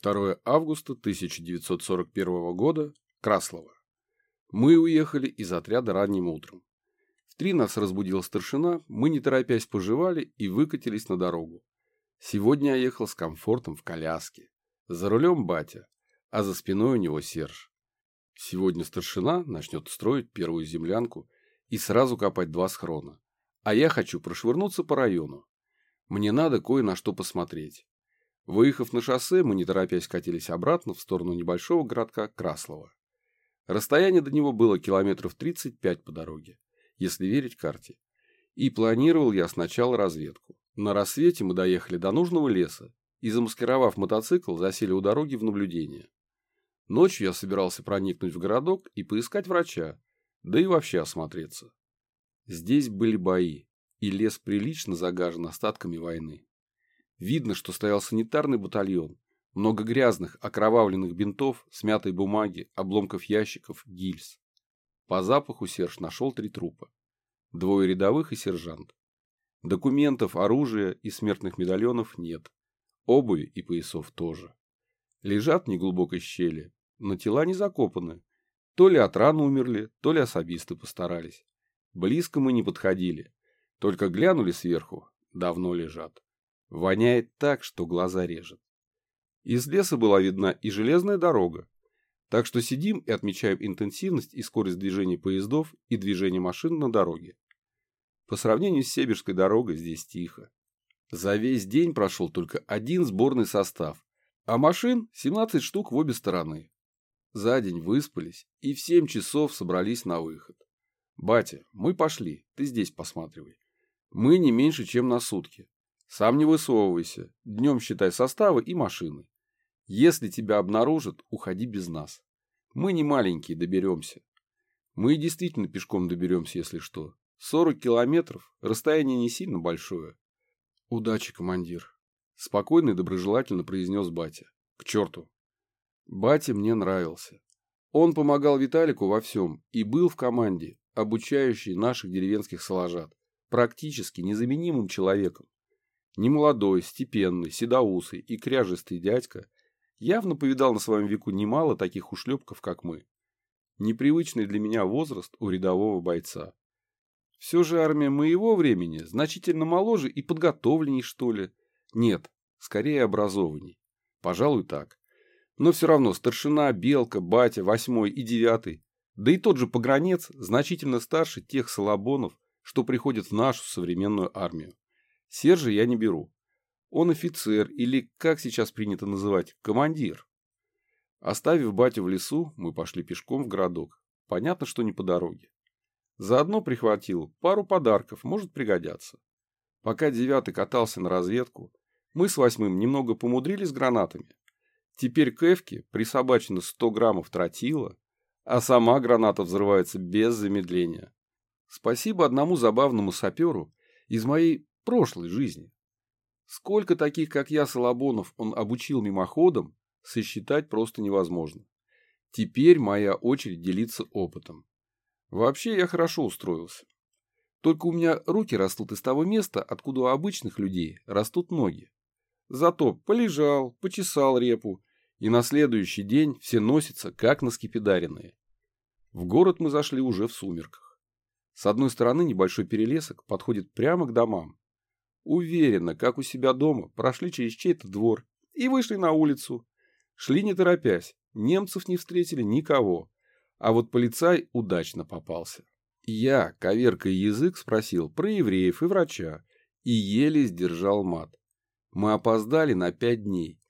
2 августа 1941 года. Краслово. Мы уехали из отряда ранним утром. В три нас разбудил старшина, мы не торопясь пожевали и выкатились на дорогу. Сегодня я ехал с комфортом в коляске. За рулем батя, а за спиной у него Серж. Сегодня старшина начнет строить первую землянку и сразу копать два схрона. А я хочу прошвырнуться по району. Мне надо кое на что посмотреть. Выехав на шоссе, мы не торопясь катились обратно в сторону небольшого городка Краслова. Расстояние до него было километров 35 по дороге, если верить карте. И планировал я сначала разведку. На рассвете мы доехали до нужного леса и, замаскировав мотоцикл, засели у дороги в наблюдение. Ночью я собирался проникнуть в городок и поискать врача, да и вообще осмотреться. Здесь были бои, и лес прилично загажен остатками войны. Видно, что стоял санитарный батальон. Много грязных, окровавленных бинтов, смятой бумаги, обломков ящиков, гильз. По запаху Серж нашел три трупа. Двое рядовых и сержант. Документов, оружия и смертных медальонов нет. Обуви и поясов тоже. Лежат в неглубокой щели, но тела не закопаны. То ли от ран умерли, то ли особисты постарались. Близко мы не подходили. Только глянули сверху, давно лежат. Воняет так, что глаза режет. Из леса была видна и железная дорога. Так что сидим и отмечаем интенсивность и скорость движения поездов и движения машин на дороге. По сравнению с Сибирской дорогой здесь тихо. За весь день прошел только один сборный состав, а машин 17 штук в обе стороны. За день выспались и в 7 часов собрались на выход. «Батя, мы пошли, ты здесь посматривай. Мы не меньше, чем на сутки. Сам не высовывайся. Днем считай составы и машины. Если тебя обнаружат, уходи без нас. Мы не маленькие, доберемся. Мы действительно пешком доберемся, если что. 40 километров, расстояние не сильно большое. Удачи, командир. Спокойно и доброжелательно произнес батя. К черту. Батя мне нравился. Он помогал Виталику во всем и был в команде, обучающей наших деревенских соложат, практически незаменимым человеком. Немолодой, степенный, седоусый и кряжистый дядька явно повидал на своем веку немало таких ушлепков, как мы. Непривычный для меня возраст у рядового бойца. Все же армия моего времени значительно моложе и подготовленней, что ли. Нет, скорее образованней. Пожалуй, так. Но все равно старшина, белка, батя, восьмой и девятый, да и тот же погранец значительно старше тех салабонов, что приходят в нашу современную армию. Сержа я не беру. Он офицер или, как сейчас принято называть, командир. Оставив батю в лесу, мы пошли пешком в городок. Понятно, что не по дороге. Заодно прихватил пару подарков, может пригодятся. Пока девятый катался на разведку, мы с восьмым немного помудрили с гранатами. Теперь к Эвке присобачено 100 граммов тротила, а сама граната взрывается без замедления. Спасибо одному забавному саперу из моей прошлой жизни. Сколько таких, как я, Солобонов, он обучил мимоходом, сосчитать просто невозможно. Теперь моя очередь делиться опытом. Вообще я хорошо устроился. Только у меня руки растут из того места, откуда у обычных людей растут ноги. Зато полежал, почесал репу, и на следующий день все носятся, как на скипидаренные. В город мы зашли уже в сумерках. С одной стороны небольшой перелесок подходит прямо к домам, Уверенно, как у себя дома, прошли через чей-то двор и вышли на улицу. Шли не торопясь, немцев не встретили никого. А вот полицай удачно попался. Я, коверкая язык, спросил про евреев и врача и еле сдержал мат. Мы опоздали на пять дней.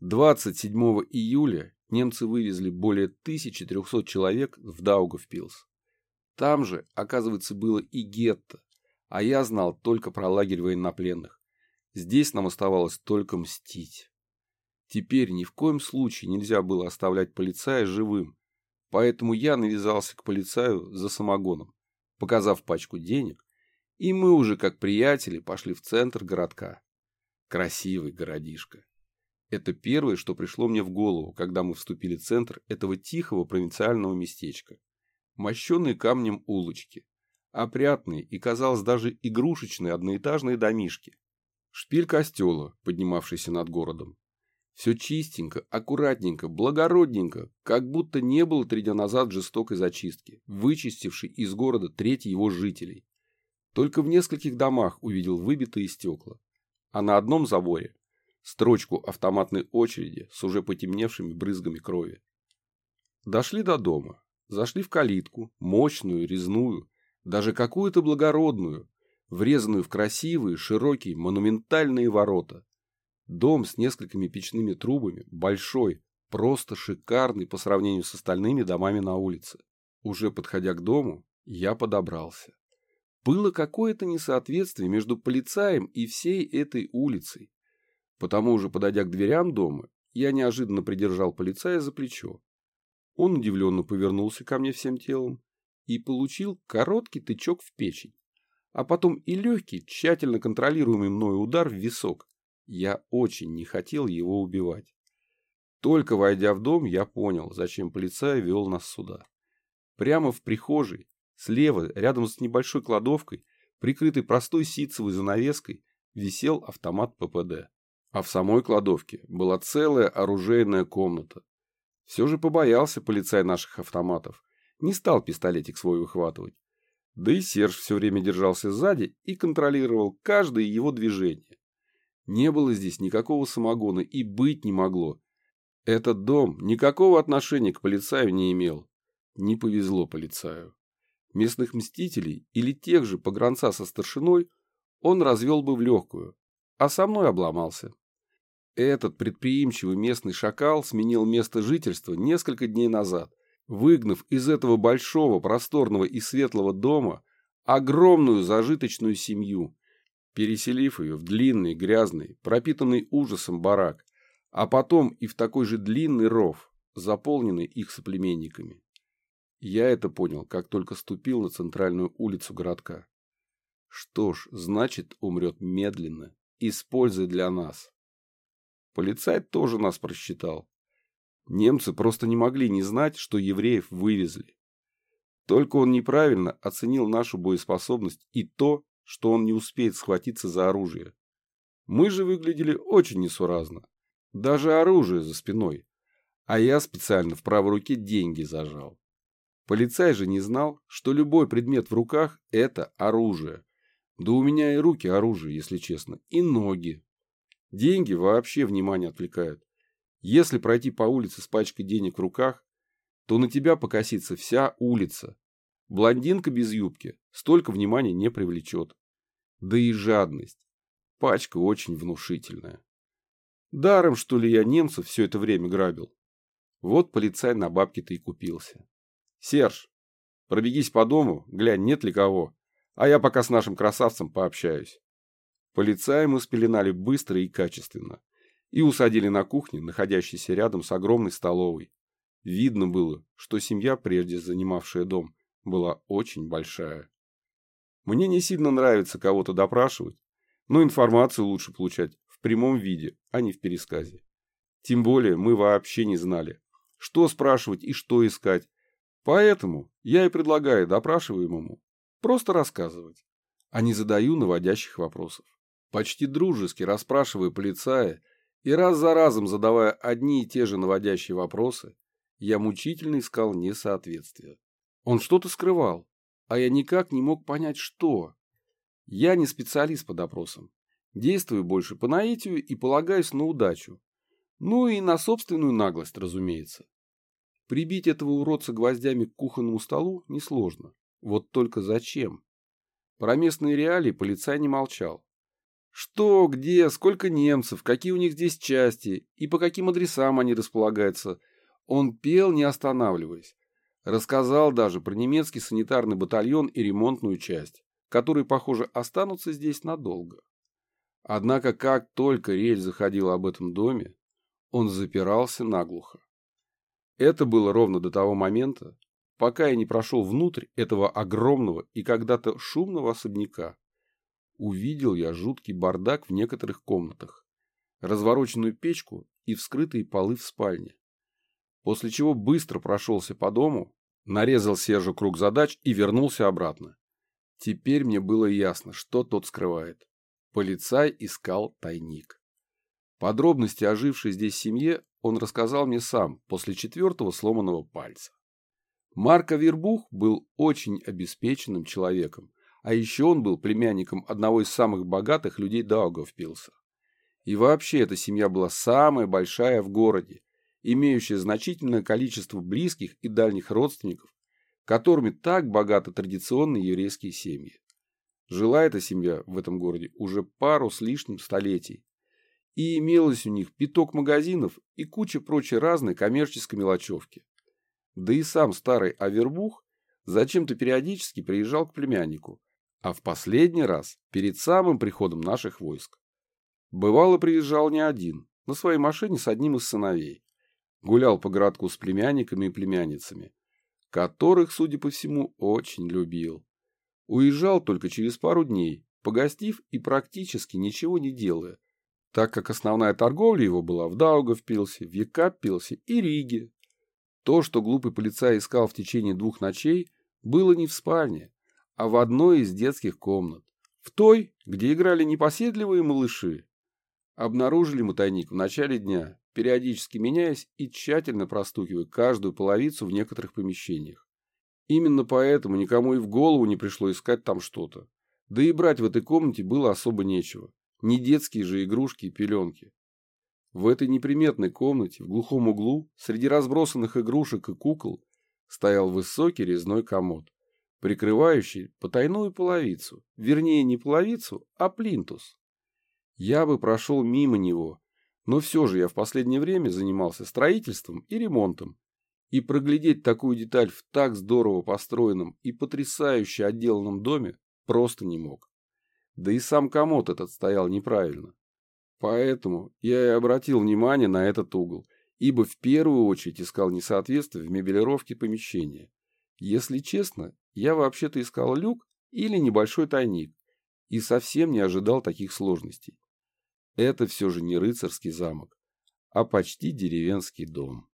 27 июля немцы вывезли более 1300 человек в Даугавпилс. Там же, оказывается, было и гетто, а я знал только про лагерь военнопленных. Здесь нам оставалось только мстить. Теперь ни в коем случае нельзя было оставлять полицая живым, поэтому я навязался к полицаю за самогоном, показав пачку денег, и мы уже как приятели пошли в центр городка. Красивый городишко. Это первое, что пришло мне в голову, когда мы вступили в центр этого тихого провинциального местечка. Мощенные камнем улочки, опрятные и, казалось, даже игрушечные одноэтажные домишки. Шпиль костела, поднимавшийся над городом. Все чистенько, аккуратненько, благородненько, как будто не было три дня назад жестокой зачистки, вычистившей из города треть его жителей. Только в нескольких домах увидел выбитые стекла, а на одном заборе строчку автоматной очереди с уже потемневшими брызгами крови. Дошли до дома, зашли в калитку, мощную, резную, даже какую-то благородную, врезанную в красивые, широкие, монументальные ворота. Дом с несколькими печными трубами, большой, просто шикарный по сравнению с остальными домами на улице. Уже подходя к дому, я подобрался. Было какое-то несоответствие между полицаем и всей этой улицей. Потому уже подойдя к дверям дома, я неожиданно придержал полицая за плечо. Он удивленно повернулся ко мне всем телом и получил короткий тычок в печень, а потом и легкий, тщательно контролируемый мною удар в висок. Я очень не хотел его убивать. Только войдя в дом, я понял, зачем полицай вел нас сюда. Прямо в прихожей, слева, рядом с небольшой кладовкой, прикрытой простой ситцевой занавеской, висел автомат ППД. А в самой кладовке была целая оружейная комната. Все же побоялся полицай наших автоматов. Не стал пистолетик свой выхватывать. Да и Серж все время держался сзади и контролировал каждое его движение. Не было здесь никакого самогона и быть не могло. Этот дом никакого отношения к полицаю не имел. Не повезло полицаю. Местных мстителей или тех же погранца со старшиной он развел бы в легкую, а со мной обломался. Этот предприимчивый местный шакал сменил место жительства несколько дней назад, выгнав из этого большого, просторного и светлого дома огромную зажиточную семью, переселив ее в длинный, грязный, пропитанный ужасом барак, а потом и в такой же длинный ров, заполненный их соплеменниками. Я это понял, как только ступил на центральную улицу городка. Что ж, значит, умрет медленно, используя для нас. Полицай тоже нас просчитал. Немцы просто не могли не знать, что евреев вывезли. Только он неправильно оценил нашу боеспособность и то, что он не успеет схватиться за оружие. Мы же выглядели очень несуразно. Даже оружие за спиной. А я специально в правой руке деньги зажал. Полицай же не знал, что любой предмет в руках – это оружие. Да у меня и руки оружие, если честно, и ноги. Деньги вообще внимание отвлекают. Если пройти по улице с пачкой денег в руках, то на тебя покосится вся улица. Блондинка без юбки столько внимания не привлечет. Да и жадность. Пачка очень внушительная. Даром, что ли, я немцев все это время грабил. Вот полицай на бабки-то и купился. Серж, пробегись по дому, глянь, нет ли кого, а я пока с нашим красавцем пообщаюсь. Полицаи мы спеленали быстро и качественно. И усадили на кухне, находящейся рядом с огромной столовой. Видно было, что семья, прежде занимавшая дом, была очень большая. Мне не сильно нравится кого-то допрашивать, но информацию лучше получать в прямом виде, а не в пересказе. Тем более мы вообще не знали, что спрашивать и что искать. Поэтому я и предлагаю допрашиваемому просто рассказывать, а не задаю наводящих вопросов почти дружески расспрашивая полицая и раз за разом задавая одни и те же наводящие вопросы, я мучительно искал несоответствие. Он что-то скрывал, а я никак не мог понять, что. Я не специалист по допросам. Действую больше по наитию и полагаюсь на удачу. Ну и на собственную наглость, разумеется. Прибить этого уродца гвоздями к кухонному столу несложно. Вот только зачем? Про местные реалии полицай не молчал. Что, где, сколько немцев, какие у них здесь части и по каким адресам они располагаются. Он пел, не останавливаясь. Рассказал даже про немецкий санитарный батальон и ремонтную часть, которые, похоже, останутся здесь надолго. Однако, как только речь заходила об этом доме, он запирался наглухо. Это было ровно до того момента, пока я не прошел внутрь этого огромного и когда-то шумного особняка, увидел я жуткий бардак в некоторых комнатах, развороченную печку и вскрытые полы в спальне. После чего быстро прошелся по дому, нарезал Сержу круг задач и вернулся обратно. Теперь мне было ясно, что тот скрывает. Полицай искал тайник. Подробности о жившей здесь семье он рассказал мне сам после четвертого сломанного пальца. Марко Вербух был очень обеспеченным человеком, а еще он был племянником одного из самых богатых людей Даугавпилса. И вообще эта семья была самая большая в городе, имеющая значительное количество близких и дальних родственников, которыми так богаты традиционные еврейские семьи. Жила эта семья в этом городе уже пару с лишним столетий, и имелось у них пяток магазинов и куча прочей разной коммерческой мелочевки. Да и сам старый Авербух зачем-то периодически приезжал к племяннику, а в последний раз перед самым приходом наших войск. Бывало, приезжал не один, на своей машине с одним из сыновей. Гулял по городку с племянниками и племянницами, которых, судя по всему, очень любил. Уезжал только через пару дней, погостив и практически ничего не делая, так как основная торговля его была в Даугавпилсе, в Екаппилсе и Риге. То, что глупый полицай искал в течение двух ночей, было не в спальне, а в одной из детских комнат, в той, где играли непоседливые малыши. Обнаружили мы тайник в начале дня, периодически меняясь и тщательно простукивая каждую половицу в некоторых помещениях. Именно поэтому никому и в голову не пришло искать там что-то. Да и брать в этой комнате было особо нечего. Не детские же игрушки и пеленки. В этой неприметной комнате, в глухом углу, среди разбросанных игрушек и кукол, стоял высокий резной комод, прикрывающий потайную половицу, вернее не половицу, а плинтус. Я бы прошел мимо него, но все же я в последнее время занимался строительством и ремонтом, и проглядеть такую деталь в так здорово построенном и потрясающе отделанном доме просто не мог. Да и сам комод этот стоял неправильно. Поэтому я и обратил внимание на этот угол, ибо в первую очередь искал несоответствие в мебелировке помещения. Если честно, я вообще-то искал люк или небольшой тайник и совсем не ожидал таких сложностей. Это все же не рыцарский замок, а почти деревенский дом.